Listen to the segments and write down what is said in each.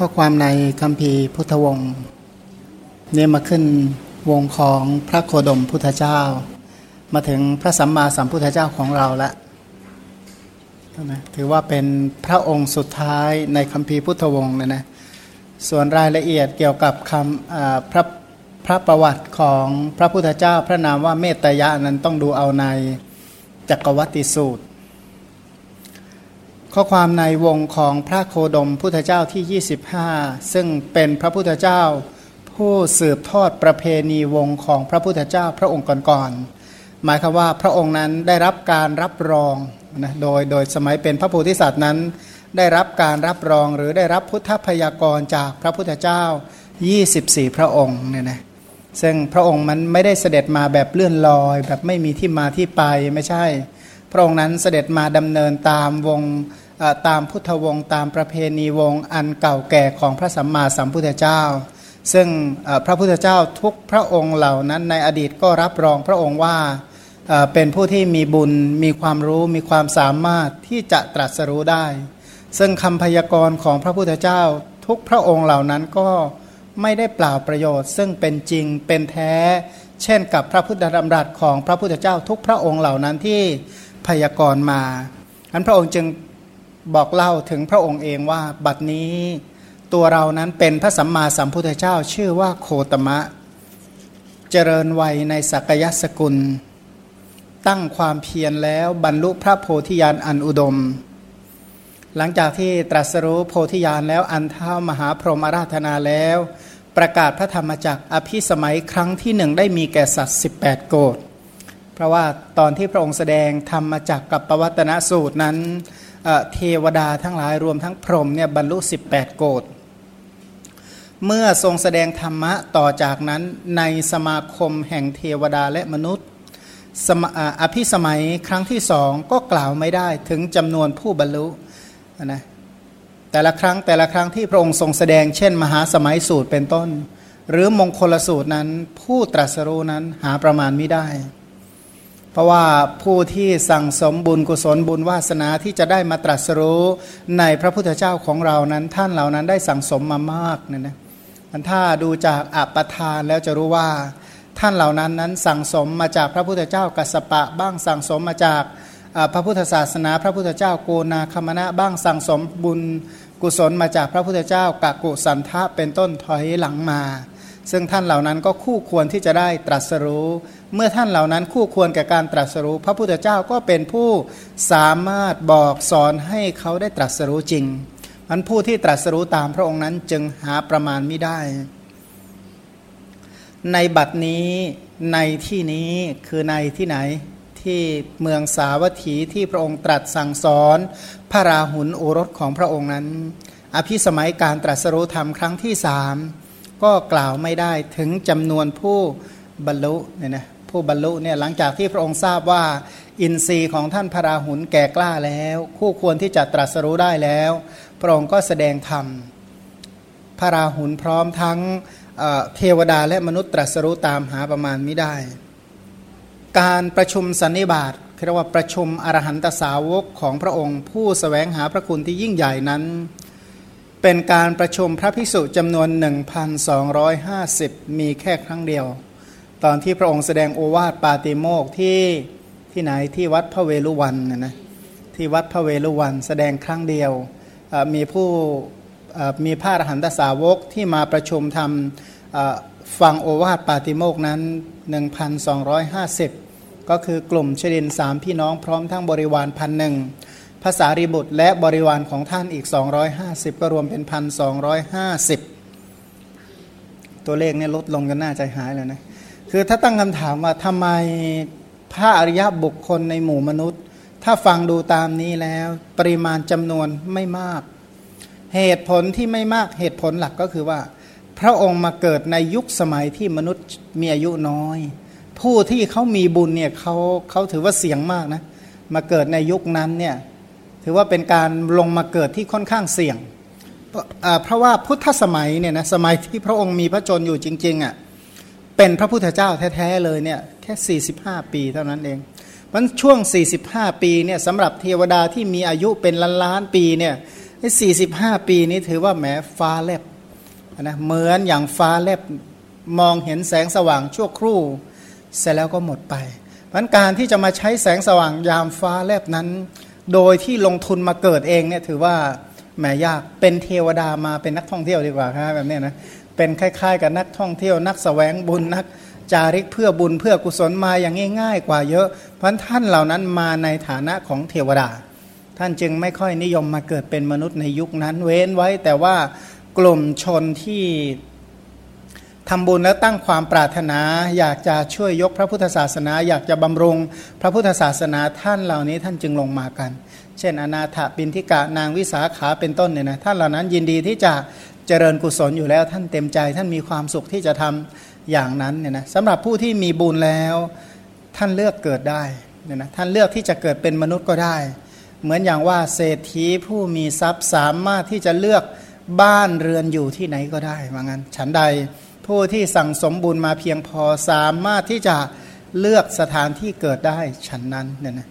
ข้อความในคัมภีร์พุทธวงศ์เนี่ยมาขึ้นวงของพระโคดมพุทธเจ้า มาถึงพระสัมมาสัมพุทธเจ้าของเราแล้วนะถือว่าเป็นพระองค์สุดท้ายในคัมภีร์พุทธวงศ์นะนะส่วนรายละเอียดเกี่ยวกับคำพระพระประวัติของพระพุทธเจ้า พระนามว่าเมตตยะนั้นต้องดูเอาในจักรวัติสูตร ข้อความในวงของพระโคดมพุทธเจ้าที่ 25 ซึ่งเป็นพระพุทธเจ้า ผู้สืบทอดประเพณีวงของพระพุทธเจ้าพระองค์ก่อนๆหมายคือว่าพระองค์นั้นได้รับการรับรองนะโดยโดยสมัยเป็นพระโพธิสัตว์นั้น ได้รับการรับรองหรือได้รับพุทธพยากรจากพระพุทธเจ้า 24 พระองค์เนี่ยนะซึ่งพระองค์มันไม่ได้เสด็จมาแบบเลื่อนลอย แบบไม่มีที่มาที่ไปไม่ใช่ พระองค์นั้นเสด็จมาดำเนินตามวง ตามพุทธวงศ์ตามประเพณีวงศ์อันเก่าแก่ของพระสัมมาสัมพุทธเจ้า ซึ่งพระพุทธเจ้าทุกพระองค์เหล่านั้นในอดีตก็รับรองพระองค์ว่าเป็นผู้ที่มีบุญมีความรู้มีความสามารถที่จะตรัสรู้ได้ ซึ่งคำพยากรณ์ของพระพุทธเจ้า ทุกพระองค์เหล่านั้นก็ไม่ได้เปล่าประโยชน์ ซึ่งเป็นจริงเป็นแท้ เช่นกับพระพุทธดำรัสของพระพุทธเจ้า ทุกพระองค์เหล่านั้นที่พยากรณ์มาอันพระองค์จึง บอกเล่าถึงพระองค์เองว่าบัดนี้ตัวเรานั้นเป็นพระสัมมาสัมพุทธเจ้าชื่อว่าโคตมะ เจริญวัยในสักยสกุล ตั้งความเพียรแล้วบรรลุพระโพธิญาณอันอุดม หลังจากที่ตรัสรู้โพธิญาณแล้วอันเท้ามหาพรหมาราธนาแล้ว ประกาศพระธรรมจักรอภิสมัยครั้งที่หนึ่งได้มีแก่สัตว์ 18 โกดเพราะว่าตอนที่พระองค์แสดงธรรมจักรกับปวัตนสูตรนั้น เทวดาทั้งหลายรวมทั้งพรหมเนี่ยบรรลุ 18 โกดเมื่อทรงแสดงธรรมะต่อจากนั้นในสมาคมแห่งเทวดาและมนุษย์อภิสมัยครั้งที่สองก็กล่าวไม่ได้ถึงจำนวนผู้บรรลุนะแต่ละครั้งแต่ละครั้งที่พระองค์ทรงแสดงเช่น มหาสมัยสูตรเป็นต้น หรือมงคลสูตรนั้นผู้ตรัสรู้นั้นหาประมาณไม่ได้ เพราะว่าผู้ที่สั่งสมบุญกุศลบุญวาสนาที่จะได้มาตรัสรู้ในพระพุทธเจ้าของเรานั้นท่านเหล่านั้นได้สั่งสมมามากเนี่ยนะถ้าดูจากอัปทานแล้วจะรู้ว่าท่านเหล่านั้นนั้นสั่งสมมาจากพระพุทธเจ้ากัสปะ บ้างสั่งสมมาจากพระพุทธศาสนา พระพุทธเจ้าโกนาคมณะบ้างสั่งสมบุญกุศลมาจากพระพุทธเจ้ากะกุสันทะเป็นต้นถอยหลังมา ซึ่งท่านเหล่านั้นก็คู่ควรที่จะได้ตรัสรู้ เมื่อท่านเหล่านั้นคู่ควรแก่การตรัสรู้ พระพุทธเจ้าก็เป็นผู้สามารถบอกสอนให้เขาได้ตรัสรู้จริงมันผู้ที่ตรัสรู้ตามพระองค์นั้นจึงหาประมาณไม่ได้ ในบัดนี้ในที่นี้คือในที่ไหนที่เมืองสาวัตถีที่พระองค์ตรัสสั่งสอน พระราหุลโอรสของพระองค์นั้น อภิสมัยการตรัสรู้ธรรมครั้งที่สาม ก็กล่าวไม่ได้ถึงจำนวนผู้บรรลุเนี่ยนะผู้บรรลุเนี่ยหลังจากที่พระองค์ทราบว่า อินทรีย์ของท่านพระราหุลแก่กล้าแล้ว คู่ควรที่จะตรัสรู้ได้แล้ว พระองค์ก็แสดงธรรมพระราหุลพร้อมทั้งเทวดาและมนุษย์ตรัสรู้ตามหาประมาณไม่ได้ การประชุมสันนิบาตเรียกว่าประชุมอรหันตสาวกของพระองค์ ผู้สแสวงหาพระคุณที่ยิ่งใหญ่นั้น เป็นการประชุมพระภิกษุจำนวน 1,250 มีแค่ครั้งเดียว ตอนที่พระองค์แสดงโอวาทปาติโมกที่ที่ไหนที่วัดพระเวลุวันนะนะที่วัดพระเวลุวันแสดงครั้งเดียว มีผู้มีพระอรหันตสาวกที่มาประชุมทำฟังโอวาทปาติโมกนั้น 1,250 ก็คือกลุ่มเชดินสามพี่น้องพร้อมทั้งบริวารพันหนึ่ง ภาษารีบุตรและบริวารของท่านอีก 250 ก็รวมเป็นพันสองตัวเลขเนี่ยลดลงกันน่าใจหายเลยนะ คือถ้าตั้งคำถามว่าทำไมพระอริยบุคคลในหมู่มนุษย์ ถ้าฟังดูตามนี้แล้วปริมาณจำนวนไม่มาก เหตุผลที่ไม่มากเหตุผลหลักก็คือว่า พระองค์มาเกิดในยุคสมัยที่มนุษย์มีอายุน้อย ผู้ที่เขามีบุญเนี่ยเขาเขาถือว่าเสี่ยงมากนะมาเกิดในยุคนั้นเนี่ย ถือว่าเป็นการลงมาเกิดที่ค่อนข้างเสี่ยง เพราะว่าพุทธสมัยเนี่ยนะสมัยที่พระองค์มีพระชนอยู่จริงๆอะ่ะเป็นพระพุทธเจ้าแท้ๆเลยเนี่ยแค่ 45 ปีเท่านั้นเองมันช่วง 45 ปีเนี่ยสำหรับเทวดาที่มีอายุเป็นล้านล้านปีเนี่ยสี่สิบห้าปีนี้ถือว่าแหมฟ้าแลบนะเหมือนอย่างฟ้าแลบมองเห็นแสงสว่างชั่วครู่ เสร็จแล้วก็หมดไปพันการที่จะมาใช้แสงสว่างยามฟ้าแลบนั้น โดยที่ลงทุนมาเกิดเองเนี่ยถือว่าแหมยากเป็นเทวดามาเป็นนักท่องเที่ยวดีกว่าครับแบบนี้นะเป็นคล้ายๆ กับนักท่องเที่ยวนักสแสวงบุญนักจาริกเพื่อบุญเพื่อกุศลมาอย่างง่าย ๆ กว่าเยอะ เพราะท่านเหล่านั้นมาในฐานะของเทวดา ท่านจึงไม่ค่อยนิยมมาเกิดเป็นมนุษย์ในยุคนั้น เว้นไว้แต่ว่ากลุ่มชนที่ ทำบุญแล้วตั้งความปรารถนา อยากจะช่วยยกพระพุทธศาสนา อยากจะบำรุงพระพุทธศาสนาท่านเหล่านี้ท่านจึงลงมากัน เช่น อนาถบินทิกะนางวิสาขาเป็นต้นเนี่ยนะท่านเหล่านั้นยินดีที่จะเจริญกุศลอยู่แล้วท่านเต็มใจ ท่านมีความสุขที่จะทำอย่างนั้นเนี่ยนะสำหรับผู้ที่มีบุญแล้วท่านเลือกเกิดได้เนี่ยนะท่านเลือกที่จะเกิดเป็นมนุษย์ก็ได้ เหมือนอย่างว่าเศรษฐีผู้มีทรัพย์สามารถที่จะเลือกบ้านเรือนอยู่ที่ไหนก็ได้ว่างั้นฉันใด ผู้ที่สั่งสมบุญมาเพียงพอสามารถที่จะเลือกสถานที่เกิดได้ฉันนั้นเนี่ยนะ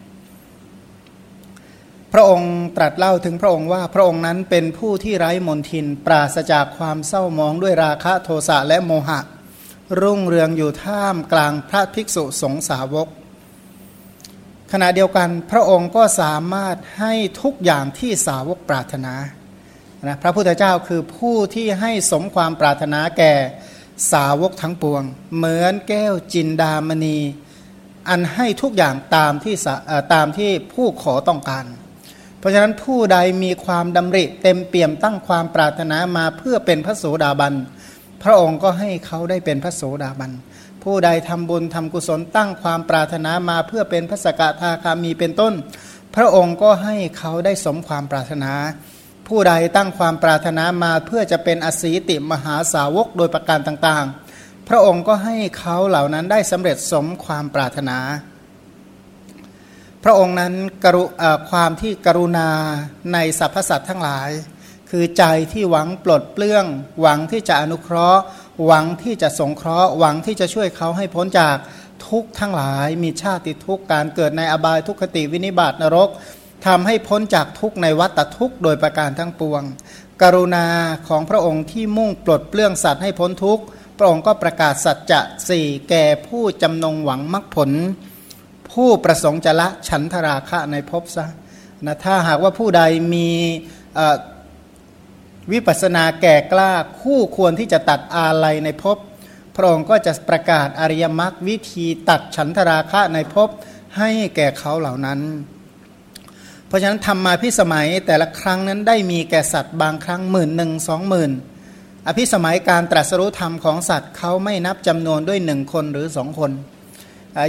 พระองค์ตรัสเล่าถึงพระองค์ว่าพระองค์นั้นเป็นผู้ที่ไร้มนทิน ปราศจากความเศร้ามองด้วยราคะโทสะและโมหะ รุ่งเรืองอยู่ท่ามกลางพระภิกษุสงสาวก ขณะเดียวกันพระองค์ก็สามารถให้ทุกอย่างที่สาวกปรารถนานะพระพุทธเจ้าคือผู้ที่ให้สมความปรารถนาแก่ สาวกทั้งปวง เหมือนแก้วจินดามณี อันให้ทุกอย่างตามที่ตามที่ผู้ขอต้องการ เพราะฉะนั้นผู้ใดมีความดำริเต็มเปี่ยมตั้งความปรารถนามาเพื่อเป็นพระโสดาบัน พระองค์ก็ให้เขาได้เป็นพระโสดาบัน ผู้ใดทำบุญทำกุศลตั้งความปรารถนามาเพื่อเป็นพระสกทาคามีเป็นต้น พระองค์ก็ให้เขาได้สมความปรารถนา ผู้ใดตั้งความปรารถนามาเพื่อจะเป็นอสีติมหาสาวกโดยประการต่างๆ พระองค์ก็ให้เขาเหล่านั้นได้สำเร็จสมความปรารถนา พระองค์นั้นกรุความที่กรุณาในสรรพสัตว์ทั้งหลาย คือใจที่หวังปลดเปลื้อง หวังที่จะอนุเคราะห์ หวังที่จะสงเคราะห์ หวังที่จะช่วยเขาให้พ้นจากทุกข์ทั้งหลาย มีชาติทุกการเกิดในอบายทุกขติวินิบาตนรก ทำให้พ้นจากทุกในวัฏทุกโดยประการทั้งปวง กรุณาของพระองค์ที่มุ่งปลดเปลื้องสัตว์ให้พ้นทุกพระองค์ก็ประกาศสัจจะสี่แก่ผู้จำนงหวังมรรคผล ผู้ประสงค์จะละฉันทราคะในภพซะนะถ้าหากว่าผู้ใดมีวิปัสนาแก่กล้าคู่ควรที่จะตัดอาลัยในภพพระองค์ก็จะประกาศอริยมรรควิธีตัดฉันทราคะในภพให้แก่เขาเหล่านั้น ราะฉะนั้นทำมาพิสมัยแต่ละครั้งนั้นได้มีแก่สัตว์บางครั้งหมื่นหนึ่งสองหมื่นอภิสมัยการตรัสรู้ธรรมของสัตว์เขาไม่นับจำนวนด้วยหนึ่งคนหรือสองคน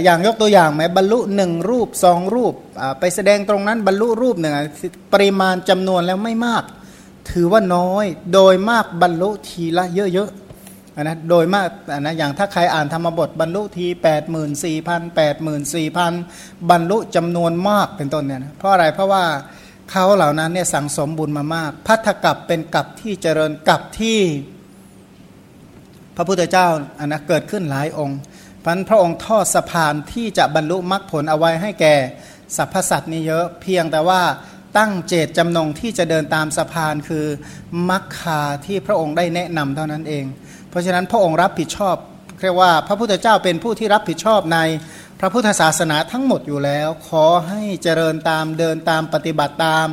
อย่างยกตัวอย่างไหมบรรลุหนึ่งรูปสองรูป ไปแสดงตรงนั้นบรรลุรูปหนึ่งปริมาณจำนวนแล้วไม่มาก ถือว่าน้อยโดยมากบรรลุทีละเยอะ นะโดยมากนะอย่างถ้าใครอ่านธรรมบทบรรลุทีแปดหมื่นสี่พันแปดหมื่นสี่พันบรรลุจำนวนมากเป็นต้นเนี่ยนะเพราะอะไรเพราะว่าเขาเหล่านั้นเนี่ยสั่งสมบุญมามาก พัทธกับเป็นกับที่เจริญกับที่ พระพุทธเจ้าอันนะเกิดขึ้นหลายองค์พันพระองค์ทอดสะพานที่จะบรรลุมรรคผลเอาไว้ให้แก่สรรพสัตว์นี่เยอะเพียงแต่ว่าตั้งเจตจำนงที่จะเดินตามสะพานคือมรรคาที่พระองค์ได้แนะนำเท่านั้นเอง ราะฉะนั้นพระองค์รับผิดชอบเรียกว่าพระพุทธเจ้าเป็นผู้ที่รับผิดชอบในพระพุทธศาสนาทั้งหมดอยู่แล้ว ขอให้เจริญตามเดินตามปฏิบัติตาม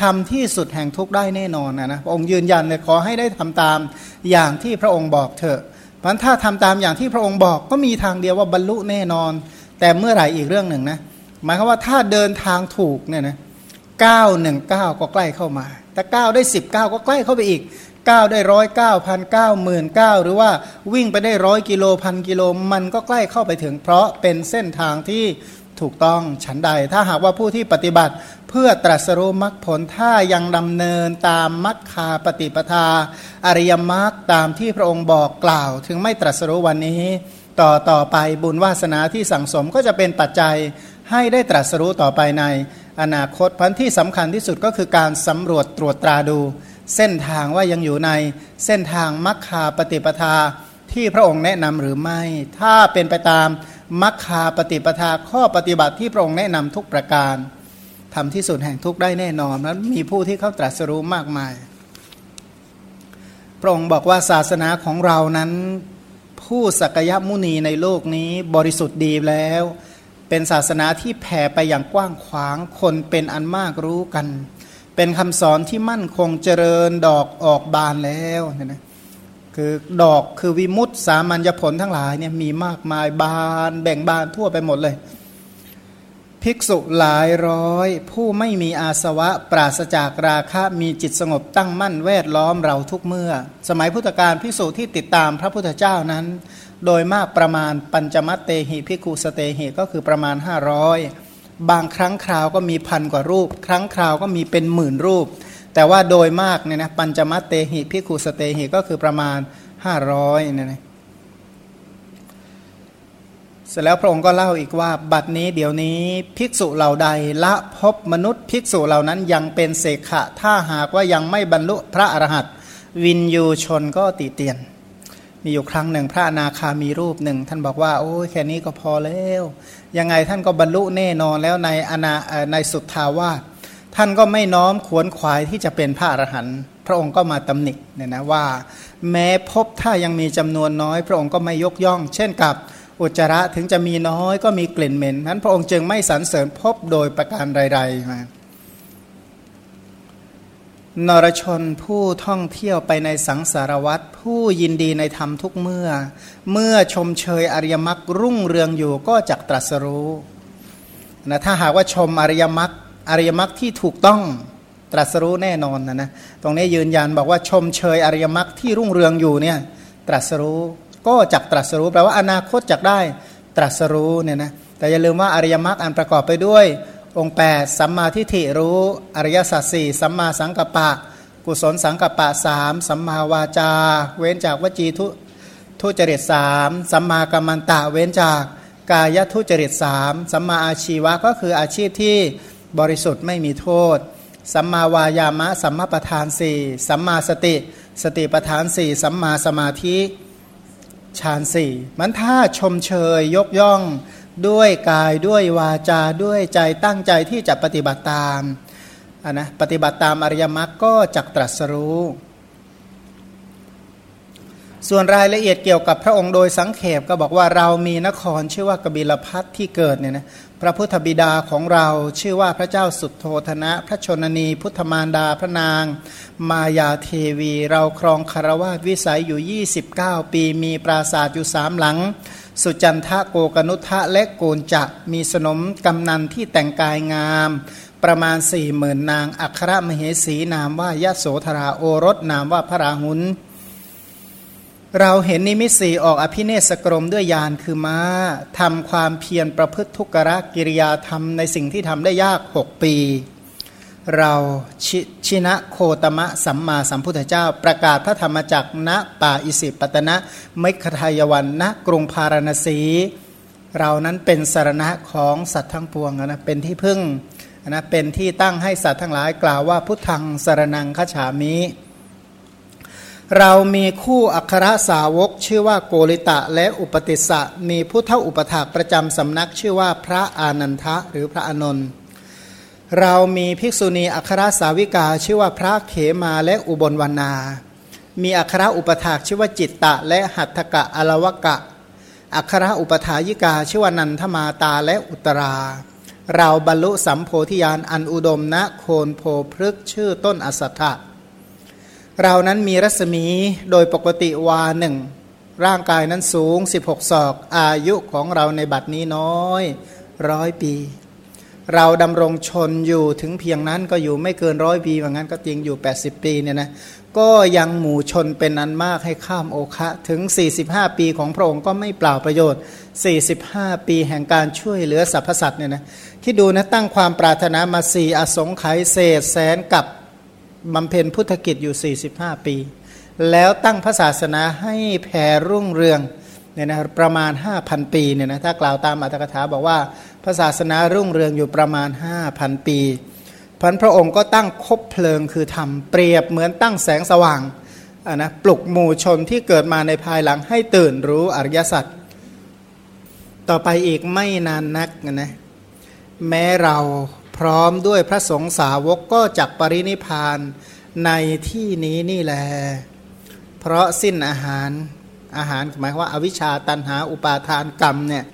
ทำที่สุดแห่งทุกได้แน่นอนนะนะพระองค์ยืนยันเลยขอให้ได้ทำตามอย่างที่พระองค์บอกเถอะเพราะถ้าทำตามอย่างที่พระองค์บอกก็มีทางเดียวว่าบรรลุแน่นอน แต่เมื่อไหร่อีกเรื่องหนึ่งนะหมายความว่าถ้าเดินทางถูกเนี่ยนะเก้าหนึ่งเก้าก็ใกล้เข้ามา แต่เก้าได้สิบเก้าก็ใกล้เข้าไปอีก ก้าได้ร้อยเก้าพันเก้าหมื่นเก้าหรือว่าวิ่งไปได้ร้อยกิโลพันกิโลมันก็ใกล้เข้าไปถึง เพราะเป็นเส้นทางที่ถูกต้องฉันใด ถ้าหากว่าผู้ที่ปฏิบัติเพื่อตรัสรู้มรรคผลถ้ายังดำเนินตามมัคคาปฏิปทา อริยมรรคตามที่พระองค์บอกกล่าว ถึงไม่ตรัสรู้วันนี้ ต่อต่อไปบุญวาสนาที่สั่งสมก็จะเป็นปัจจัยให้ได้ตรัสรู้ต่อไปใน อนาคตพันที่สำคัญที่สุดก็คือการสำรวจตรวจตราดู เส้นทางว่ายังอยู่ในเส้นทางมัคคาปฏิปทาที่พระองค์แนะนำหรือไม่ ถ้าเป็นไปตามมัคคาปฏิปทาข้อปฏิบัติที่พระองค์แนะนำทุกประการทำที่สุดแห่งทุกได้แน่นอนแล้วมีผู้ที่เขาตรัสรู้มากมาย พระองค์บอกว่าศาสนาของเรานั้น ผู้สักยมุนีในโลกนี้บริสุทธิ์ดีแล้ว เป็นศาสนาที่แผ่ไปอย่างกว้างขวางคนเป็นอันมากรู้กัน เป็นคำสอนที่มั่นคงเจริญดอกออกบานแล้วเนี่ยนะคือดอกคือวิมุตติสามัญญผลทั้งหลายเนี่ยมีมากมายบานแบ่งบานทั่วไปหมดเลย ภิกษุหลายร้อย ผู้ไม่มีอาสวะปราศจากราคะมีจิตสงบตั้งมั่นแวดล้อมเราทุกเมื่อ สมัยพุทธกาลภิกษุที่ติดตามพระพุทธเจ้านั้น โดยมากประมาณปัญจมัตเตหิภิกขุสเตหิก็คือประมาณ 500 บางครั้งคราวก็มีพันกว่ารูป ครั้งคราวก็มีเป็นหมื่นรูป แต่ว่าโดยมากเนี่ยนะปัญจมัตเตหิพิคุสเตหิก็คือประมาณ 500เนี่ยนะเสร็จแล้วพระองค์ก็เล่าอีกว่า บัดนี้เดี๋ยวนี้ภิกษุเหล่าใดละพบมนุษย์ภิกษุเหล่านั้นยังเป็นเสกขะ ถ้าหากว่ายังไม่บรรลุพระอรหันต์วินยูชนก็ติเตียน มีอยู่ครั้งหนึ่งพระนาคามีรูปหนึ่ง ท่านบอกว่า โอ้ยแค่นี้ก็พอแล้ว ยังไงท่านก็บรรลุแน่นอนแล้วในอนาในสุทธาวาสท่านก็ไม่น้อมขวนขวายที่จะเป็นพระอรหันต์พระองค์ก็มาตำหนิเนี่ยนะว่า แม้พบถ้ายังมีจำนวนน้อย พระองค์ก็ไม่ยกย่อง เช่นกับอุจจาระถึงจะมีน้อยก็มีกลิ่นเหม็นนั้นพระองค์จึงไม่สรรเสริญพบโดยประการใดๆมา นรชนผู้ท่องเที่ยวไปในสังสารวัตรผู้ยินดีในธรรมทุกเมื่อ เมื่อชมเชยอริยมรรครุ่งเรืองอยู่ก็จักตรัสรู้นะถ้าหากว่าชมอริยมรรคอริยมรรคที่ถูกต้องตรัสรู้แน่นอนนะนะตรงนี้ยืนยันบอกว่าชมเชยอริยมรรคที่รุ่งเรืองอยู่เนี่ยตรัสรู้ก็จักตรัสรู้แปลว่าอนาคตจักได้ตรัสรู้เนี่ยนะแต่อย่าลืมว่าอริยมรรคอันประกอบไปด้วย องค์ 8 สัมมาทิฏฐิรู้อริยสัจสี่สัมมาสังกัปปะ กุศลสังกัปปะสามสัมมาวาจา เว้นจากวจีทุทุจริตสามสัมมากัมมันตะเว้นจากกายทุจริตสามสัมมาอาชีวะก็คืออาชีพที่บริสุทธิ์ไม่มีโทษ สัมมาวายามะ สัมมาประธานสี่สัมมาสติ สติประธานสี่สัมมาสมาธิฌานสี่มันถ้าชมเชยยกย่อง ด้วยกายด้วยวาจาด้วยใจตั้งใจที่จะปฏิบัติตามนนะปฏิบัติตามอริยมรรคก็จักตรัสรู้ ส่วนรายละเอียดเกี่ยวกับพระองค์โดยสังเขปก็บอกว่าเรามีนครชื่อว่ากบิลพัทที่เกิดเนี่ยนะพระพุทธบิดาของเราชื่อว่าพระเจ้าสุดโทธนะ พระชนนี พุทธมารดาพระนาง มายาเทวี เราครองคารวาสวิสัยอยู่ 29 ปีมีปราสาทอยู่สามหลัง สุจันทะโกกนุทะและโกนจะมีสนมกำนันที่แต่งกายงาม ประมาณสี่หมื่นนาง อัครมเหสีนามว่ายะโสธราโอรสนามว่าพระราหุลเราเห็นนิมิตสีออกอภิเนศกรมด้วยยานคือม้าทำความเพียรประพฤติทุกรกิริยาธรรมในสิ่งที่ทำได้ยากหกปี เราชชินะโคตมะสัมมาสัมพุทธเจ้า ประกาศพระธรรมจักรณป่าอิสิปตนะมิคทายวันณกรุงพาราณสีเรานั้นเป็นสารณะของสัตว์ทั้งปวงนะเป็นที่พึ่งนะเป็นที่ตั้งให้สัตว์ทั้งหลายกล่าวว่าพุทธังสารนังขฉามิ เรามีคู่อัครสาวกชื่อว่าโกริตะและอุปติสะมีผู้เท่าอุปถากประจำสำนักชื่อว่าพระอานันทะหรือพระอนนท์ เรามีภิกษุณีอัครสาวิกา ชื่อว่าพระเขมาและอุบลวรรณา มีอัครอุปถากชื่อว่าจิตตะ และหัตถกะอลวกะ อัครอุปถายิกาชื่อว่านันทมาตาและอุตรา เราบรรลุสัมโพธิญาณอันอุดมณโคนโพพฤกชื่อต้นอสัตถะเรานั้นมีรัศมีโดยปกติวาหนึ่งร่างกายนั้นสูง 16 ศอก อายุของเราในบัดนี้น้อยร้อยปี เราดำรงชนอยู่ถึงเพียงนั้นก็อยู่ไม่เกินร้อยปีว่างั้นก็จริงอยู่ 80 ปีเนี่ยนะก็ยังหมู่ชนเป็นอันมากให้ข้ามโอคะถึง 45 ปีของพระองค์ก็ไม่เปล่าประโยชน์ 45 ปีแห่งการช่วยเหลือสรรพสัตว์เนี่ยนะคิดดูนะตั้งความปรารถนามาสี่อสงไขยเศษแสนกับบำเพ็ญพุทธกิจอยู่ 45 ปี แล้วตั้งพระศาสนาให้แผ่รุ่งเรืองเนี่ยนะประมาณ 5,000 ปีเนี่ยนะถ้ากล่าวตามอัตถกถาบอกว่า พระศาสนารุ่งเรืองอยู่ประมาณ 5,000 ปีพันพระองค์ก็ตั้งคบเพลิงคือทำเปรียบเหมือนตั้งแสงสว่างะนะปลุกหมู่ชนที่เกิดมาในภายหลังให้ตื่นรู้อริยสัจต่อไปอีกไม่นานนักนะแม้เราพพร้อมด้วยพระสงฆ์สาวกก็จักปรินิพานในที่นี้นี่แลเพราะสิ้นอาหารอาหารหมายว่าอาวิชชาตันหาอุปาทานกรรมเนี่ย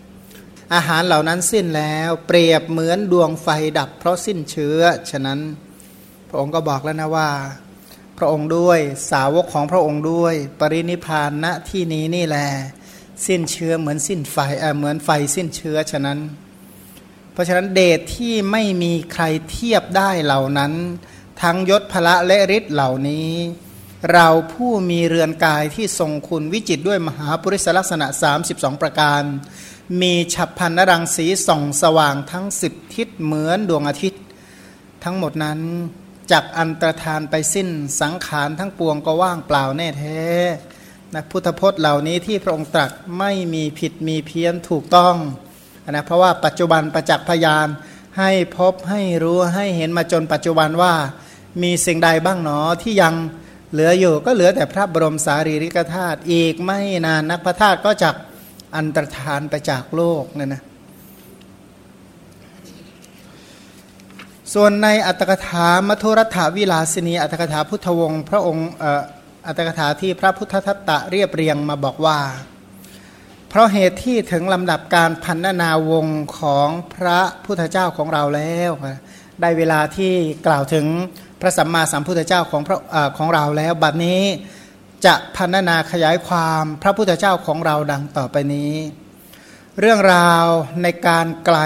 อาหารเหล่านั้นสิ้นแล้วเปรียบเหมือนดวงไฟดับเพราะสิ้นเชื้อ ฉะนั้นพระองค์ก็บอกแล้วนะว่า พระองค์ด้วยสาวกของพระองค์ด้วย ปรินิพานณที่นี้นี่แหละสิ้นเชื้อเหมือนสิ้นไฟเเหมือนไฟสิ้นเชื้อฉะนั้น เพราะฉะนั้นเดชที่ไม่มีใครเทียบได้เหล่านั้น ทั้งยศพละและฤทธิ์เหล่านี้ เราผู้มีเรือนกายที่ทรงคุณวิจิตด้วยมหาปุริสลักษณะ 32 ประการ มีฉับพันนรังสีส่องสว่างทั้งสิบทิศเหมือนดวงอาทิตย์ ทั้งหมดนั้นจากอันตรธานไปสิ้นสังขารทั้งปวงก็ว่างเปล่าแน่แท้นะพุทธพจน์เหล่านี้ที่พระองค์ตรัสไม่มีผิดมีเพี้ยนถูกต้องนะเพราะว่าปัจจุบันประจักษ์พยานให้พบให้รู้ให้เห็นมาจนปัจจุบันว่า มีสิ่งใดบ้างหนอที่ยังเหลืออยู่ก็เหลือแต่พระบรมสารีริกธาตุอีกไม่นานนักพระธาตุก็จะ อันตรธานไปจากโลกเนี่ยนะส่วนในอัตถกถามัทุรัฐวิลาสินีอัตถกถาพุทธวงศ์พระองค์อัตถกถาที่พระพุทธทัตตะเรียบเรียงมาบอกว่า เพราะเหตุที่ถึงลำดับการพันนาวงของพระพุทธเจ้าของเราแล้ว ได้เวลาที่กล่าวถึงพระสัมมาสัมพุทธเจ้าของพระของเราแล้วบัดนี้ จะพันนาขยายความพระพุทธเจ้าของเราดังต่อไปนี้ เรื่องราวในการไกล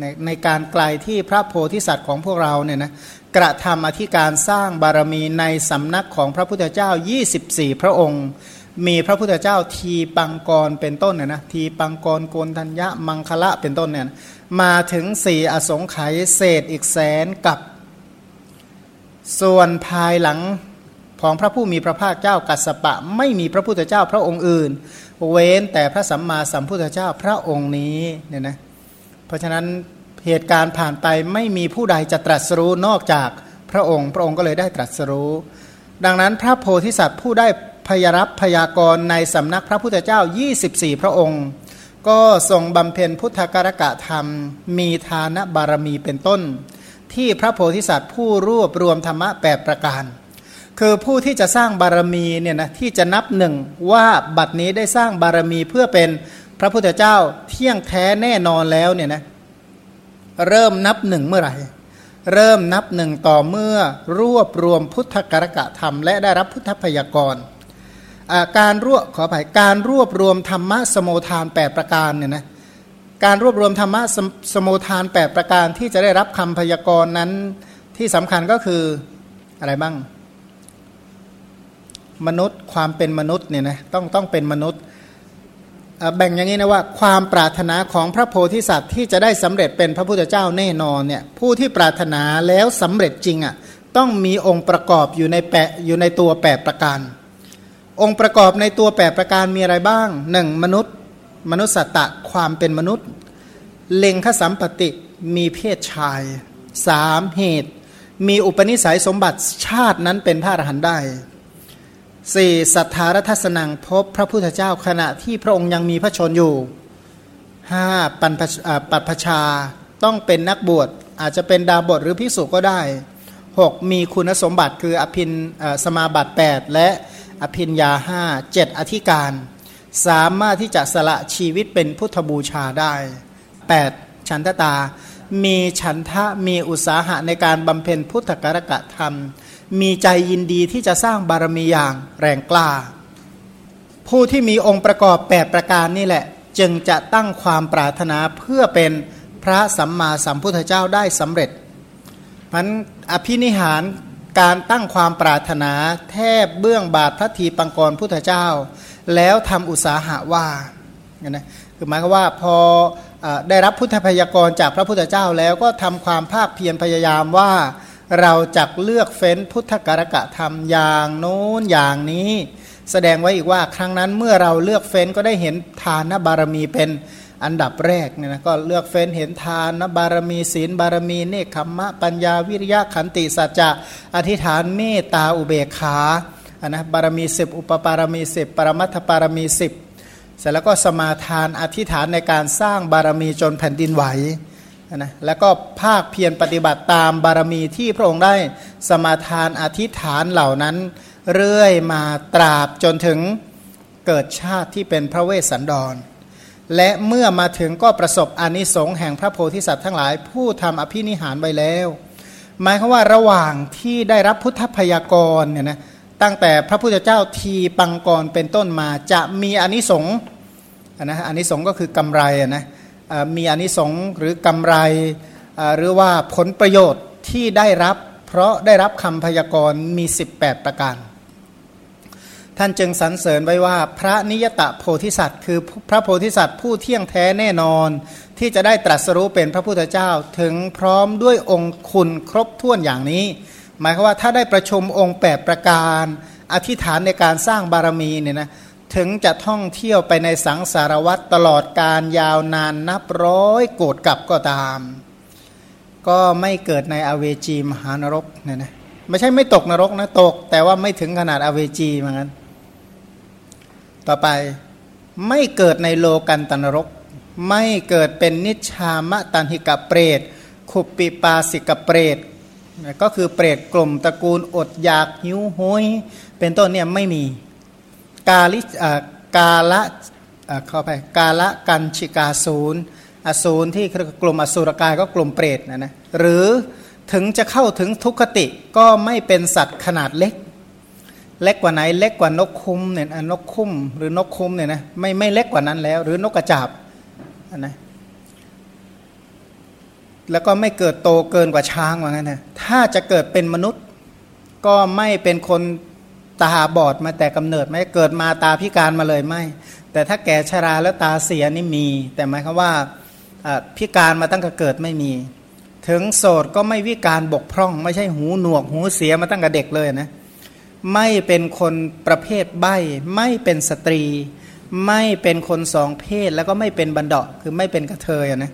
ในในการไกลที่พระโพธิสัตว์ของพวกเราเนี่ยนะกระทำอธิการสร้างบารมีในสำนักของพระพุทธเจ้า 24 พระองค์ มีพระพุทธเจ้าทีปังกรเป็นต้นเนี่ยนะทีปังกรโกนทัญญะมังคละเป็นต้นเนี่ยมาถึงสี่อสงไขยเศษอีกแสนกับ ส่วนภายหลัง ของพระผู้มีพระภาคเจ้ากัสปะ ไม่มีพระพุทธเจ้าพระองค์อื่น เว้นแต่พระสัมมาสัมพุทธเจ้าพระองค์นี้เนี่ยนะเพราะฉะนั้นเหตุการณ์ผ่านไปไม่มีผู้ใดจะตรัสรู้นอกจากพระองค์ พระองค์ก็เลยได้ตรัสรู้ ดังนั้นพระโพธิสัตว์ผู้ได้พยรับพยากรณ์ในสำนักพระพุทธเจ้า 24 พระองค์ ก็ทรงบำเพ็ญพุทธการกะธรรม มีทานบารมีเป็นต้น ที่พระโพธิสัตว์ผู้รวบรวมธรรมะแปดประการ คือผู้ที่จะสร้างบารมีเนี่ยนะที่จะนับหนึ่งว่าบัดนี้ได้สร้างบารมีเพื่อเป็นพระพุทธเจ้าเที่ยงแท้แน่นอนแล้วเนี่ยนะเริ่มนับหนึ่งเมื่อไหร่ เริ่มนับหนึ่งต่อเมื่อรวบรวมพุทธกรกะธรรม และได้รับพุทธพยากรการรวบขออภัยการรวบรวมธรรมะสมุทาน 8 ประการเนี่ยนะการรวบรวมธรรมะสสมุทาน 8 ประการที่จะได้รับคำพยากรณ์นั้นที่สำคัญก็คืออะไรบ้าง มนุษย์ความเป็นมนุษย์เนี่ยนะต้องต้องเป็นมนุษย์แบ่งอย่างนี้นะว่าความปรารถนาของพระโพธิสัตว์ที่จะได้สำเร็จเป็นพระพุทธเจ้าแน่นอนเนี่ยผู้ที่ปรารถนาแล้วสำเร็จจริงอะต้องมีองค์ประกอบอยู่ในแปะอยู่ในตัวแปดประการ องค์ประกอบในตัวแปดประการมีอะไรบ้างหนึ่งมนุษย์ มนุษย์สัตตะความเป็นมนุษย์ เล็งขสัมปติมีเพศชายสามเหตุ มีอุปนิสัยสมบัติชาตินั้นเป็นพระอรหันต์ได้ สี่สัทธารัศนังพบพระพุทธเจ้าขณะที่พระองค์ยังมีพระชนอยู่ห้าปันปัปชาต้องเป็นนักบวชอาจจะเป็นดาบทหรือภิกษุก็ได้หกมีคุณสมบัติคืออภินสมาบัติ 8 และอภินยาห้าเจ็ดอธิการ สามารถที่จะสละชีวิตเป็นพุทธบูชาได้ 8. ฉันทตา มีฉันทะมีอุตสาหะในการบำเพ็ญพุทธกรกะธรรม มีใจยินดีที่จะสร้างบารมีอย่างแรงกล้า ผู้ที่มีองค์ประกอบแปประการนี่แหละ จึงจะตั้งความปรารถนาเพื่อเป็นพระสัมมาสัมพุทธเจ้าได้สำเร็จมันอภินิหารการตั้งความปรารถนาแทบเบื้องบาทพระทีปังกรพุทธเจ้า แล้วทำอุตสาหะว่านะคือหมายความว่าพออได้รับพุทธพยากรจากพระพุทธเจ้าแล้วก็ทำความภาคเพียรพยายามว่า เราจักเลือกเฟ้นพุทธกรกะธรรมอย่างโน้นอย่างนี้ แสดงไว้อีกว่าครั้งนั้นเมื่อเราเลือกเฟ้นก็ได้เห็นทานบารมีเป็นอันดับแรกเนี่ยนะก็เลือกเฟ้นเห็นทานบารมีศีลบารมีเนคขมมะปัญญาวิริยะขันติสัจจะอธิษฐานเมตตาอุเบกขาอันนะบารมีสิบอุปปารมีสิบปรมัตถปารมีสิบเสร็จแล้วก็สมาทานอธิษฐานในการสร้างบารมีจนแผ่นดินไหว นะแล้วก็ภาคเพียรปฏิบัติตามบารมีที่พระองค์ได้สมาทานอธิษฐานเหล่านั้น เรื่อยมาตราบจนถึงเกิดชาติที่เป็นพระเวสสันดร และเมื่อมาถึงก็ประสบอนิสงส์แห่งพระโพธิสัตว์ทั้งหลายผู้ทำอภินิหารไว้แล้ว หมายความว่าระหว่างที่ได้รับพุทธพยากรเนี่ยนะตั้งแต่พระพุทธเจ้าทีปังกรเป็นต้นมาจะมีอนิสงส์นะอนิสงส์ก็คือกำไรนะ มีอนิสงส์หรือกำไร หรือว่าผลประโยชน์ที่ได้รับ เพราะได้รับคำพยากรณ์มี 18 ประการ ท่านจึงสรรเสริญไว้ว่าพระนิยตะโพธิสัตว์ คือพระโพธิสัตว์ผู้เที่ยงแท้แน่นอน ที่จะได้ตรัสรู้เป็นพระพุทธเจ้าถึงพร้อมด้วยองค์คุณครบถ้วนอย่างนี้ หมายความว่าถ้าได้ประชุมองค์ 8 ประการ อธิษฐานในการสร้างบารมีเนี่ยนะ ถึงจะท่องเที่ยวไปในสังสารวัตรตลอดการยาวนานนับร้อยโกดกับก็ตาม ก็ไม่เกิดในอเวจีมหานรกเนี่ยนะไม่ใช่ไม่ตกนรกนะตก แต่ว่าไม่ถึงขนาดอเวจีเหมือนกันต่อไปไม่เกิดในโลกันตนรก ไม่เกิดเป็นนิชามะตันหิกะเปรตขุปปิปาสิกะเปรตก็คือเปรตกลุ่มตระกูลอดอยากหิวโหยเป็นต้นเนี่ยไม่มี กาลิกาละเข้าไปกาละกันชิกาศูนย์อสูรที่กลุ่มอสุรกายก็กลุ่มเปรตนะนะหรือถึงจะเข้าถึงทุกขติก็ไม่เป็นสัตว์ขนาดเล็ก เล็กกว่าไหนเล็กกว่านกคุ้มเนี่ยนกคุ้มหรือนกคุ้มเนี่ยนะไม่ไม่เล็กกว่านั้นแล้ว หรือนกกระจาบนะแล้วก็ไม่เกิดโตเกินกว่าช้างว่างั้นนะถ้าจะเกิดเป็นมนุษย์ก็ไม่เป็นคน ตาบอดมาแต่กำเนิดไหมเกิดมาตาพิการมาเลยไม่ แต่ถ้าแก่ชราแล้วตาเสียนี่มี แต่หมายความว่าพิการมาตั้งแต่เกิดไม่มี ถึงโสดก็ไม่วิการบกพร่อง ไม่ใช่หูหนวกหูเสียมาตั้งแต่เด็กเลยนะไม่เป็นคนประเภทใบ้ ไม่เป็นสตรี ไม่เป็นคนสองเพศแล้วก็ไม่เป็นบันดาคือไม่เป็นกระเทยนะ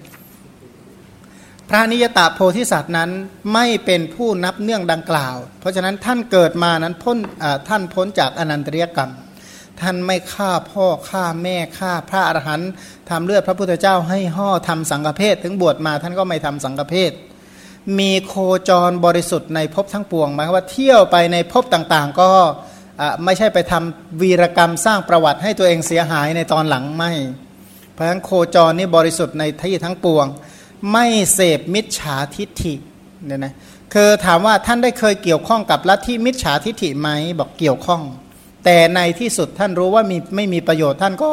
ระนิยตาโพธิสัตว์นั้นไม่เป็นผู้นับเนื่องดังกล่าว เพราะฉะนั้นท่านเกิดมานั้นพ้นท่านพ้นจากอนันตริยกรรม ท่านไม่ฆ่าพ่อฆ่าแม่ฆ่าพระอรหันต์ทำเลือดพระพุทธเจ้าให้ห่อทำสังฆเพศถึงบวชมาท่านก็ไม่ทำสังฆเพศมีโคจรบริสุทธิ์ในภพทั้งปวงหมายว่าเที่ยวไปในภพต่างๆ ก็ไม่ใช่ไปทำวีรกรรมสร้างประวัติให้ตัวเองเสียหายในตอนหลังไม่ เพราะฉะนั้นโคจรนี่บริสุทธิ์ในที่ทั้งปวง ไม่เสพมิจฉาทิฏฐิเนี่ยนะคือถามว่าท่านได้เคยเกี่ยวข้องกับลัทธิมิจฉาทิฏฐิไหมบอกเกี่ยวข้อง แต่ในที่สุดท่านรู้ว่ามีไม่มีประโยชน์ท่านก็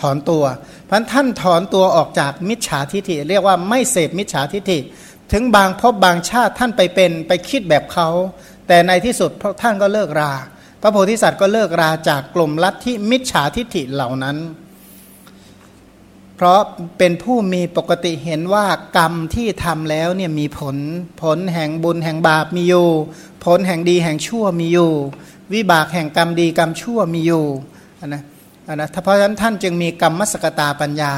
ถอนตัว เพราะท่านถอนตัวออกจากมิจฉาทิฏฐิ เรียกว่าไม่เสพมิจฉาทิฏฐิ ถึงบางพบบางชาติท่านไปเป็นไปคิดแบบเขา แต่ในที่สุดพระท่านก็เลิกรา พระโพธิสัตว์ก็เลิกราจากกลุ่มลัทธิมิจฉาทิฏฐิเหล่านั้น เพราะเป็นผู้มีปกติเห็นว่ากรรมที่ทำแล้วเนี่ยมีผลผลแห่งบุญแห่งบาปมีอยู่ ผลแห่งดีแห่งชั่วมีอยู่ วิบากแห่งกรรมดีกรรมชั่วมีอยู่นะนะเพราะฉะนั้นท่านจึงมีกรรมมสกตาปัญญา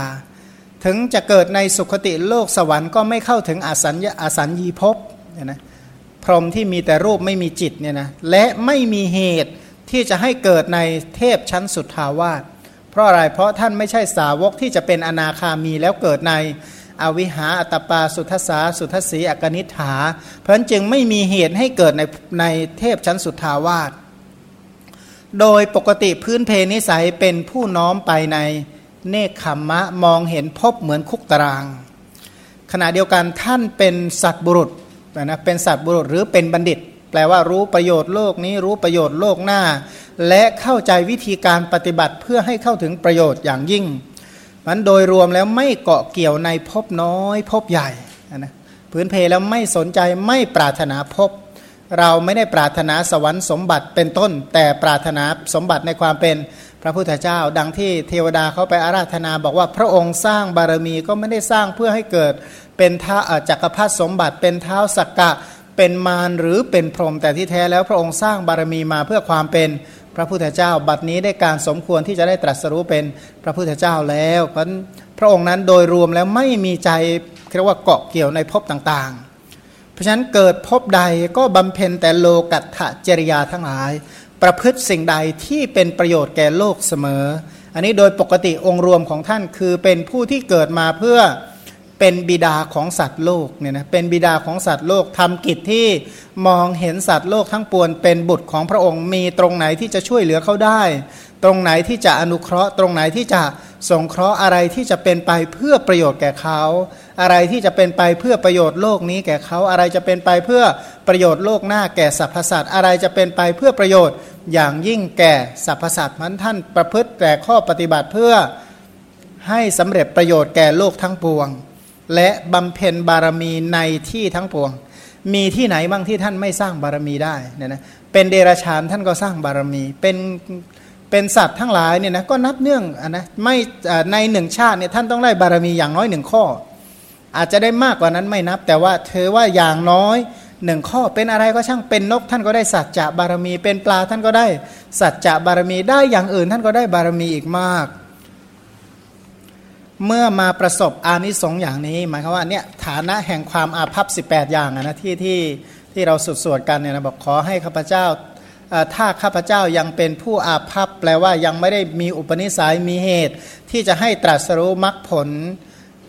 ถึงจะเกิดในสุคติโลกสวรรค์ก็ไม่เข้าถึงอสัญญาสัญญีภพเนี่ยนะพรหมที่มีแต่รูปไม่มีจิตเนี่ยนะและไม่มีเหตุที่จะให้เกิดในเทพชั้นสุดทาวาส เพราะอะไรเพราะท่านไม่ใช่สาวกที่จะเป็นอนาคามีแล้วเกิดในอวิหาอัตปาสุทัสาสุทัสสีอกนิฐา เพราะฉะนั้นจึงไม่มีเหตุให้เกิดในในเทพชั้นสุทธาวาสโดยปกติพื้นเพนิสัยเป็นผู้น้อมไปในเนคขมมะมองเห็นพบเหมือนคุกตาราง ขณะเดียวกันท่านเป็นสัตบุรุษนะเป็นสัตบุรุษหรือเป็นบัณฑิต แปลว่ารู้ประโยชน์โลกนี้รู้ประโยชน์โลกหน้า และเข้าใจวิธีการปฏิบัติเพื่อให้เข้าถึงประโยชน์อย่างยิ่งมันโดยรวมแล้วไม่เกาะเกี่ยวในภพน้อยภพใหญ่นะพื้นเพแล้วไม่สนใจไม่ปรารถนาภพเราไม่ได้ปรารถนาสวรรค์สมบัติเป็นต้น แต่ปรารถนาสมบัติในความเป็นพระพุทธเจ้า ดังที่เทวดาเขาไปอาราธนาบอกว่าพระองค์สร้างบารมีก็ไม่ได้สร้างเพื่อให้เกิดเป็นท้าจักรพรรดิสมบัติเป็นเท้าสักกะ เป็นมารหรือเป็นพรหมแต่ที่แท้แล้วพระองค์สร้างบารมีมาเพื่อความเป็นพระพุทธเจ้า บัดนี้ได้การสมควรที่จะได้ตรัสรู้เป็นพระพุทธเจ้าแล้วเพราะพระองค์นั้นโดยรวมแล้วไม่มีใจเรียกว่าเกาะเกี่ยวในภพต่างๆ เพราะฉะนั้นเกิดภพใดก็บำเพ็ญแต่โลกัตถจริยาทั้งหลาย ประพฤติสิ่งใดที่เป็นประโยชน์แก่โลกเสมอ อันนี้โดยปกติองค์รวมของท่านคือเป็นผู้ที่เกิดมาเพื่อ เป็นบิดาของสัตว์โลกเนี่ยนะเป็นบิดาของสัตว์โลกทำกิจที่มองเห็นสัตว์โลกทั้งปวงเป็นบุตรของพระองค์มีตรงไหนที่จะช่วยเหลือเขาได้ ตรงไหนที่จะอนุเคราะห์ ตรงไหนที่จะสงเคราะห์อะไรที่จะเป็นไปเพื่อประโยชน์แก่เขา อะไรที่จะเป็นไปเพื่อประโยชน์โลกนี้แก่เขาอะไรจะเป็นไปเพื่อประโยชน์โลกหน้าแก่สรรพสัตว์อะไรจะเป็นไปเพื่อประโยชน์อย่างยิ่งแก่สรรพสัตว์มันท่านประพฤติแต่ข้อปฏิบัติเพื่อให้สำเร็จประโยชน์แก่โลกทั้งปวง และบำเพ็ญบารมีในที่ทั้งปวง มีที่ไหนบ้างที่ท่านไม่สร้างบารมีได้เนี่ยนะเป็นเดรัจฉานท่านก็สร้างบารมี เป็นเป็นสัตว์ทั้งหลายเนี่ยนะก็นับเนื่องอนะไม่ในหนึ่งชาติเนี่ยท่านต้องได้บารมีอย่างน้อยหนึ่งข้อ อาจจะได้มากกว่านั้นไม่นับ แต่ว่าเธอว่าอย่างน้อยหนึ่งข้อเป็นอะไรก็ช่างเป็นนกท่านก็ได้สัจจะบารมี เป็นปลาท่านก็ได้สัจจะบารมีได้อย่างอื่นท่านก็ได้บารมีอีกมาก เมื่อมาประสบอานิสงส์อย่างนี้ หมายความว่าเนี่ยฐานะแห่งความอาภัพ18 อย่างนะที่ที่ที่เราสุดสวดกันเนี่ยนะบอกขอให้ข้าพเจ้าถ้าข้าพเจ้ายังเป็นผู้อาภัพแปลว่ายังไม่ได้มีอุปนิสัยมีเหตุ ที่จะให้ตรัสรู้มรรคผล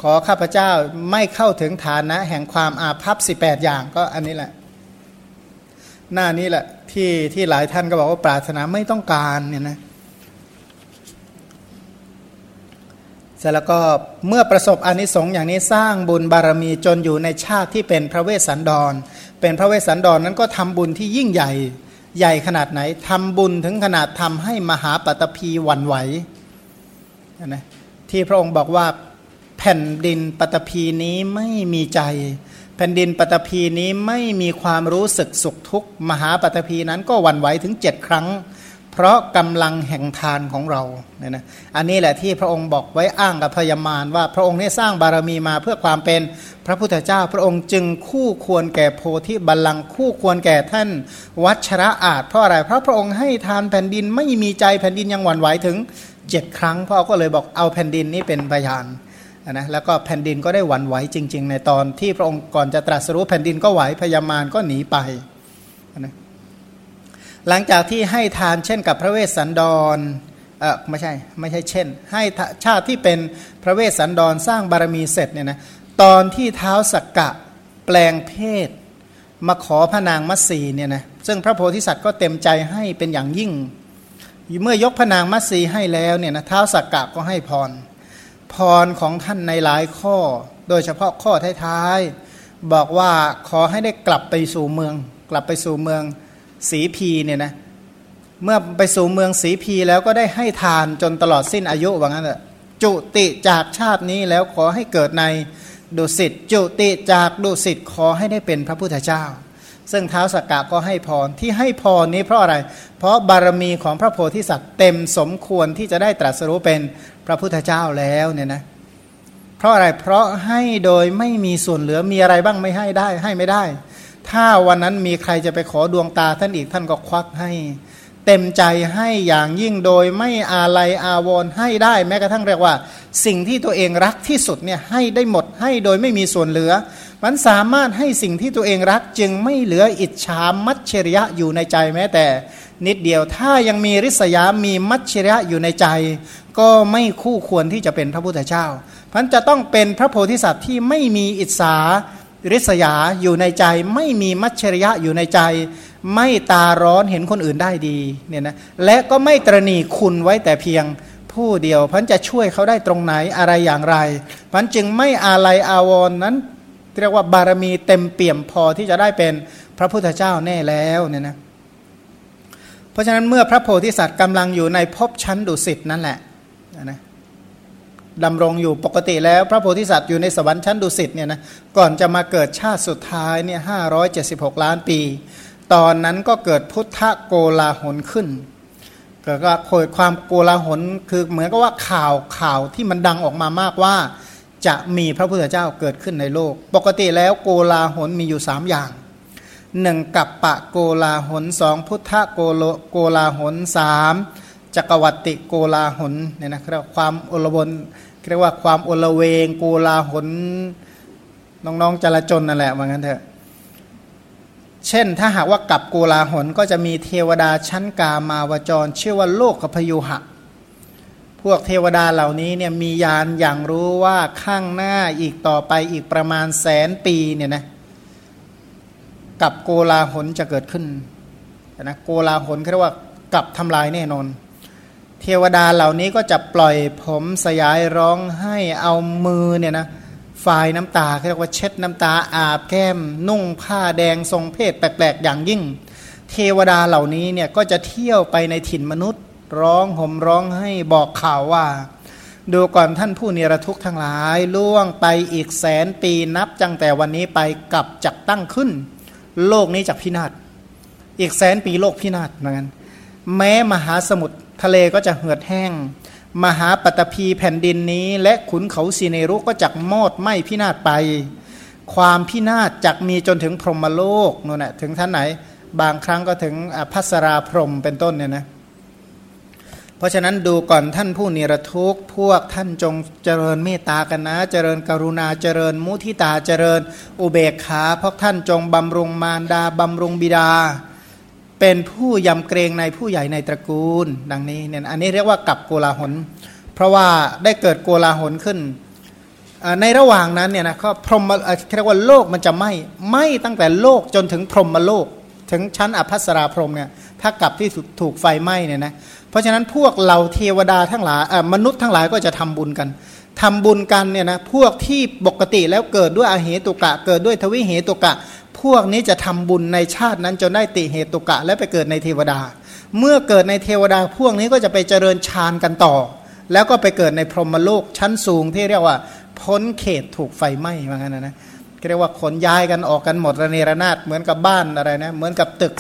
ขอข้าพเจ้าไม่เข้าถึงฐานะแห่งความอาภัพ18 อย่างก็อันนี้แหละ หน้านี้แหละที่ที่หลายท่านก็บอกว่าปรารถนาไม่ต้องการเนี่ยนะ สร็จแล้วก็เมื่อประสบอานิสงส์อย่างนี้สร้างบุญบารมีจนอยู่ในชาติที่เป็นพระเวสสันดร เป็นพระเวสสันดรนั้นก็ทำบุญที่ยิ่งใหญ่ใหญ่ขนาดไหนทำบุญถึงขนาดทำให้มหาปฐพีหวั่นไหวนะที่พระองค์บอกว่าแผ่นดินปฐพีนี้ไม่มีใจ แผ่นดินปตพีนี้ไม่มีความรู้สึกสุขทุกข์มหาปตพีนั้นก็หวั่นไหวถึงเจ็ดครั้ง เพราะกำลังแห่งทานของเราเนี่ยนะอันนี้แหละที่พระองค์บอกไว้อ้างกับพยามารว่าพระองค์ได้สร้างบารมีมาเพื่อความเป็นพระพุทธเจ้า พระองค์จึงคู่ควรแก่โพธิบัลลังก์คู่ควรแก่ท่านวัชระอาจเพราะอะไรเพราะพระองค์ให้ทานแผ่นดินไม่มีใจแผ่นดินยังหวั่นไหวถึงเจ็ดครั้งพ่อก็เลยบอกเอาแผ่นดินนี้เป็นพยานนะแล้วก็แผ่นดินก็ได้หวั่นไหวจริง ๆ ในตอนที่พระองค์ก่อนจะตรัสรู้แผ่นดินก็ไหวพยามารก็หนีไปนะ หลังจากที่ให้ทานเช่นกับพระเวสสันดรเออไม่ใช่ไม่ใช่เช่น ให้ชาติที่เป็นพระเวสสันดรสร้างบารมีเสร็จเนี่ยนะตอนที่เท้าสักกะแปลงเพศ มาขอพระนางมัสีเนี่ยนะซึ่งพระโพธิสัตว์ก็เต็มใจให้เป็นอย่างยิ่ง เมื่อยกพระนางมัสีให้แล้วเนี่ยนะเท้าสักกะก็ให้พร พรของท่านในหลายข้อ โดยเฉพาะข้อท้ายๆบอกว่าขอให้ได้กลับไปสู่เมือง กลับไปสู่เมือง สีพีเนี่ยนะเมื่อไปสู่เมืองสีพีแล้วก็ได้ให้ทานจนตลอดสิ้นอายุว่างั้นะจุติจากชาตินี้แล้วขอให้เกิดในดุสิตจุติจากดุสิตขอให้ได้เป็นพระพุทธเจ้า ซึ่งเท้าสกกะก็ให้พรที่ให้พรนี้เพราะอะไร เพราะบารมีของพระโพธิสัตว์เต็มสมควรที่จะได้ตรัสรู้เป็นพระพุทธเจ้าแล้วเนี่ยนะเพราะอะไรเพราะให้โดยไม่มีส่วนเหลือมีอะไรบ้างไม่ให้ได้ให้ไม่ได้ ถ้าวันนั้นมีใครจะไปขอดวงตาท่านอีกท่านก็ควักให้ เต็มใจให้อย่างยิ่งโดยไม่อาลัยอาวรณ์ให้ได้แม้กระทั่งเรียกว่า สิ่งที่ตัวเองรักที่สุดเนี่ยให้ได้หมดให้โดยไม่มีส่วนเหลือ มันสามารถให้สิ่งที่ตัวเองรักจึงไม่เหลืออิจฉามัจเฉริยะอยู่ในใจแม้แต่ นิดเดียวถ้ายังมีริษยามีมัจเฉริยะอยู่ในใจ ก็ไม่คู่ควรที่จะเป็นพระพุทธเจ้าพันจะต้องเป็นพระโพธิสัตว์ที่ไม่มีอิจฉา ริษยาอยู่ในใจ ไม่มีมัจฉริยะอยู่ในใจ ไม่ตาร้อนเห็นคนอื่นได้ดีเนี่ยนะและก็ไม่ตรณีคุณไว้แต่เพียงผู้เดียวพันจะช่วยเขาได้ตรงไหนอะไรอย่างไรพันจึงไม่อาลัยอาวรณ์นั้นเรียกว่าบารมีเต็มเปี่ยมพอที่จะได้เป็นพระพุทธเจ้าแน่แล้วเนี่ยนะเพราะฉะนั้นเมื่อพระโพธิสัตว์กำลังอยู่ในภพชั้นดุสิตนั่นแหละนะ ดำรงอยู่ปกติแล้ว พระโพธิสัตว์อยู่ในสวรรค์ชั้นดุสิตเนี่ยนะก่อนจะมาเกิดชาติสุดท้ายเนี่ยห้าร้อยเจ็ดสิบหกล้านปี ตอนนั้นก็เกิดพุทธโกลาหลขึ้นเกิดก็โดความโกลาหลคือเหมือนกับว่าข่าวข่าวที่มันดังออกมามากว่าจะมีพระพุทธเจ้าเกิดขึ้นในโลก ปกติแล้วโกลาหลมีอยู่สามอย่างหนึ่งกับปะโกลาหลสองพุทธโกโลโกลาหลสาม จักรวัติโกลาหลเนี่ยนะครับความอลบนเรียกว่าความอลเวงโกลาหลน้องๆจรจนนั่นแหละว่างั้นเถอะ เช่นถ้าหากว่ากับโกลาหลก็จะมีเทวดาชั้นกามาวจร ชื่อว่าโลกกพยุหะ พวกเทวดาเหล่านี้เนี่ยมียานอย่างรู้ว่าข้างหน้าอีกต่อไปอีกประมาณแสนปีเนี่ยนะกับโกลาหลจะเกิดขึ้นนะโกลาหลเขาเรียกว่ากับทำลายแน่นอน เทวดาเหล่านี้ก็จะปล่อยผมสยายร้องให้เอามือเนี่ยนะฝายน้ำตาเรียกว่าเช็ดน้ำตาอาบแก้ม นุ่งผ้าแดงทรงเพศแปลกๆ อย่างยิ่ง เทวดาเหล่านี้เนี่ยก็จะเที่ยวไปในถิ่นมนุษย์ ร้องห่มร้องให้บอกข่าวว่า ดูก่อนท่านผู้เนรทุกข์ทั้งหลาย ล่วงไปอีกแสนปีนับจังแต่วันนี้ไปกับจักตั้งขึ้น โลกนี้จักพินาศอีกแสนปีโลกพินาศเหมือนกันแม้มหาสมุทร ทะเลก็จะเหือดแห้ง มหาปตพีแผ่นดินนี้ และขุนเขาสีเนรุก็จักมอดไหมพินาศไป ความพินาศจักมีจนถึงพรหมโลกนั่นแหละถึงท่านไหน บางครั้งก็ถึงพัสราพรมเป็นต้นเนี่ยนะเพราะฉะนั้นดูก่อนท่านผู้นิรทุกข์พวกท่านจงเจริญเมตตากันนะ เจริญกรุณาเจริญมุทิตาเจริญ อุเบกขาพวกท่านจงบำรุงมารดาบำรุงบิดา เป็นผู้ยำเกรงในผู้ใหญ่ในตระกูล ดังนี้เนี่ยอันนี้เรียกว่ากับโกลาหล เพราะว่าได้เกิดโกลาหลขึ้น ในระหว่างนั้นเนี่ยนะก็พรหมเรียกว่าโลกมันจะไหม้ไหม้ตั้งแต่โลกจนถึงพรหมโลก ถึงชั้นอภัสราพรหมเนี่ยถ้ากับที่ถูกไฟไหม้เนี่ยนะเพราะฉะนั้นพวกเราเทวดาทั้งหลายมนุษย์ทั้งหลายก็จะทำบุญกันทำบุญกันเนี่ยนะพวกที่ปกติแล้วเกิดด้วยอาเหตุกะ เกิดด้วยทวิเหตุกะ พวกนี้จะทำบุญในชาตินั้นจนได้ติเหตุกะ และไปเกิดในเทวดา เมื่อเกิดในเทวดาพวกนี้ก็จะไปเจริญฌานกันต่อ แล้วก็ไปเกิดในพรหมโลกชั้นสูงที่เรียกว่า พ้นเขตถูกไฟไหม้ว่างั้นนะนะเรียกว่าขนย้ายกันออกกันหมดระเนระนาดเหมือนกับบ้านอะไรนะเหมือนกับตึก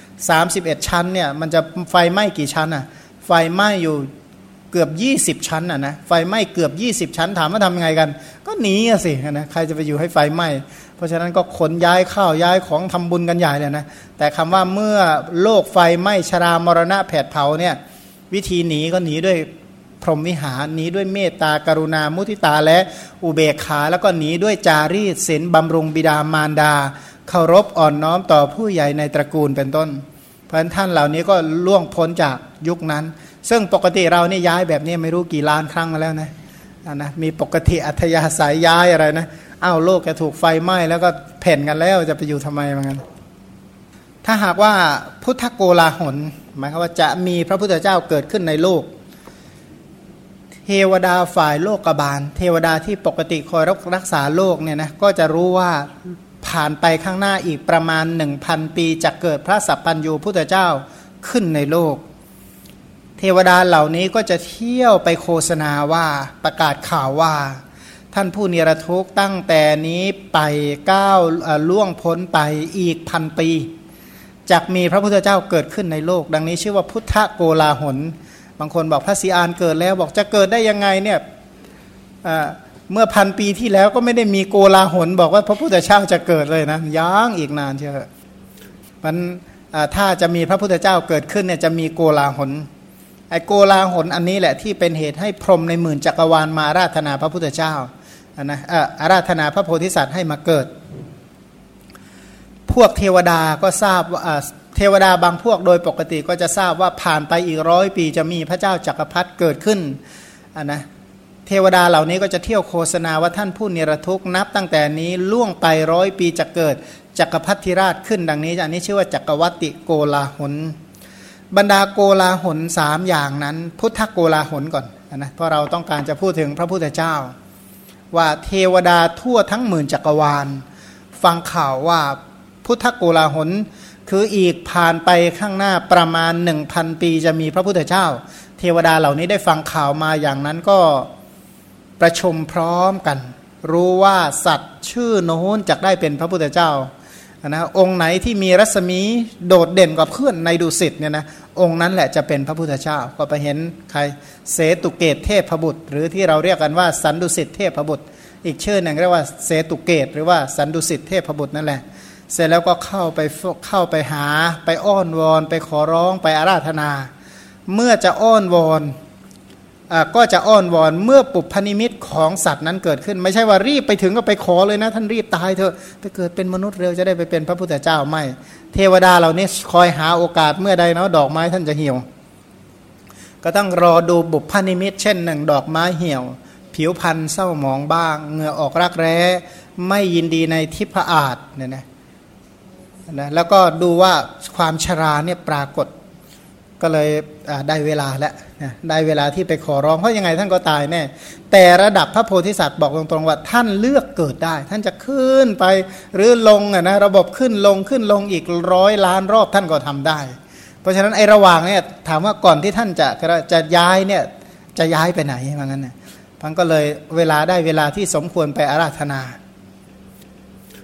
30 31 ชั้นเนี่ยมันจะไฟไหม้กี่ชั้นอะไฟไหม้อยู่เกือบ 20 ชั้นอะนะไฟไหม้เกือบ 20 ชั้นถามว่าทำยังไงกัน ก็หนีสินะใครจะไปอยู่ให้ไฟไหม้ เพราะฉะนั้นก็ขนย้ายข้าวย้ายของทำบุญกันใหญ่เลยนะแต่คำว่าเมื่อโลกไฟไหม้ชรามรณะแผดเผาเนี่ยวิธีหนีก็หนีด้วยพรหมวิหารหนีด้วยเมตตากรุณามุทิตาและอุเบกขาแล้วก็หนีด้วยจารีตศีลบำรุงบิดามารดาเคารพอ่อนน้อมต่อผู้ใหญ่ในตระกูลเป็นต้น เพราะฉะนั้นท่านเหล่านี้ก็ล่วงพ้นจากยุคนั้น ซึ่งปกติเราเนี่ยย้ายแบบนี้ไม่รู้กี่ล้านครั้งมาแล้วนะนะมีปกติอัธยาศัยย้ายอะไรนะ อ้าวโลกจะถูกไฟไหม้แล้วก็เพ่นกันแล้วจะไปอยู่ทำไมเหมือนกันถ้าหากว่าพุทธโกลาหลหมายความว่าจะมีพระพุทธเจ้าเกิดขึ้นในโลก เทวดาฝ่ายโลกบาล เทวดาที่ปกติคอยรักษาโลกเนี่ยนะก็จะรู้ว่าผ่านไปข้างหน้าอีกประมาณหนึ่งพันปีจะเกิดพระสัพพัญญูพุทธเจ้าขึ้นในโลก เทวดาเหล่านี้ก็จะเที่ยวไปโฆษณาว่าประกาศข่าวว่า ท่านผู้นิรทุกตั้งแต่นี้ไปก้าวล่วงพ้นไปอีกพันปีจากมีพระพุทธเจ้าเกิดขึ้นในโลก ดังนี้ชื่อว่าพุทธโกลาหล บางคนบอกพระสีอานเกิดแล้วบอกจะเกิดได้ยังไงเนี่ยเมื่อพันปีที่แล้วก็ไม่ได้มีโกลาหล บอกว่าพระพุทธเจ้าจะเกิดเลยนะย้างอีกนานเชียวมันถ้าจะมีพระพุทธเจ้าเกิดขึ้นเนี่ยจะมีโกลาหลไอโกลาหลอันนี้แหละที่เป็นเหตุให้พรมในหมื่นจักรวาลมาราธนาพระพุทธเจ้า นะอาราธนาพระโพธิสัตว์ให้มาเกิด พวกเทวดาก็ทราบว่าเทวดาบางพวกโดยปกติก็จะทราบว่าผ่านไปอีกร้อยปีจะมีพระเจ้าจักรพรรดิเกิดขึ้นนนะเทวดาเหล่านี้ก็จะเที่ยวโฆษณาว่าท่านผู้เนรทุกนับตั้งแต่นี้ล่วงไปร้อยปีจะเกิดจักรพรรดิราชขึ้นดังนี้อันนี้ชื่อว่าจักรวัติโกลาหลบรรดาโกลาหลสามอย่างนั้น พุทธโกลาหลก่อนนะเพราะเราต้องการจะพูดถึงพระพุทธเจ้า ว่าเทวดาทั่วทั้งหมื่นจักรวาล ฟังข่าวว่าพุทธโกลาหน คืออีกผ่านไปข้างหน้าประมาณหนึ่งพันปีจะมีพระพุทธเจ้า เทวดาเหล่านี้ได้ฟังข่าวมาอย่างนั้นก็ประชุมพร้อมกัน รู้ว่าสัตว์ชื่อโน้นจะได้เป็นพระพุทธเจ้า นะองค์ไหนที่มีรัศมีโดดเด่นกว่าเพื่อนในดุสิตเนี่ยนะองค์นั้นแหละจะเป็นพระพุทธเจ้าก็ไปเห็นใครเสตุเกตเทพบุตร หรือที่เราเรียกกันว่าสันดุสิตเทพบุตร อีกชื่อหนึ่งเรียกว่าเสตุเกต หรือว่าสันดุสิตเทพบุตรนั่นแหละ เสร็จแล้วก็เข้าไปเข้าไปหาไปอ้อนวอน ไปขอร้องไปอาราธนา เมื่อจะอ้อนวอน ก็จะอ้อนวอนเมื่อปุพนิมิตของสัตว์นั้นเกิดขึ้น ไม่ใช่ว่ารีบไปถึงก็ไปขอเลยนะ ท่านรีบตายเถอะไปเกิดเป็นมนุษย์เร็วจะได้ไปเป็นพระพุทธเจ้าไม่ เทวดาเหล่านี้คอยหาโอกาสเมื่อใดเนาะดอกไม้ท่านจะเหี่ยว ก็ต้องรอดูบุพพนิมิต เช่นหนึ่งดอกไม้เหี่ยว ผิวพันธ์เศร้าหมองบ้าง เหงื่อออกรักแร้ไม่ยินดีในทิพอาจเนี่ยนะนะแล้วก็ดูว่าความชราเนี่ยปรากฏ ก็เลยได้เวลาแล้วได้เวลาที่ไปขอร้องเพราะยังไงท่านก็ตายแน่แต่ระดับพระโพธิสัตว์บอกตรงๆว่าท่านเลือกเกิดได้ ท่านจะขึ้นไปหรือลงนะระบบขึ้นลงขึ้นลงอีกร้อยล้านรอบท่านก็ทำได้ เพราะฉะนั้นไอ้ระหว่างเนี่ยถามว่าก่อนที่ท่านจะจะย้ายเนี่ยจะย้ายไปไหนว่างั้นนะพังก็เลยเวลาได้เวลาที่สมควรไปอาราธนา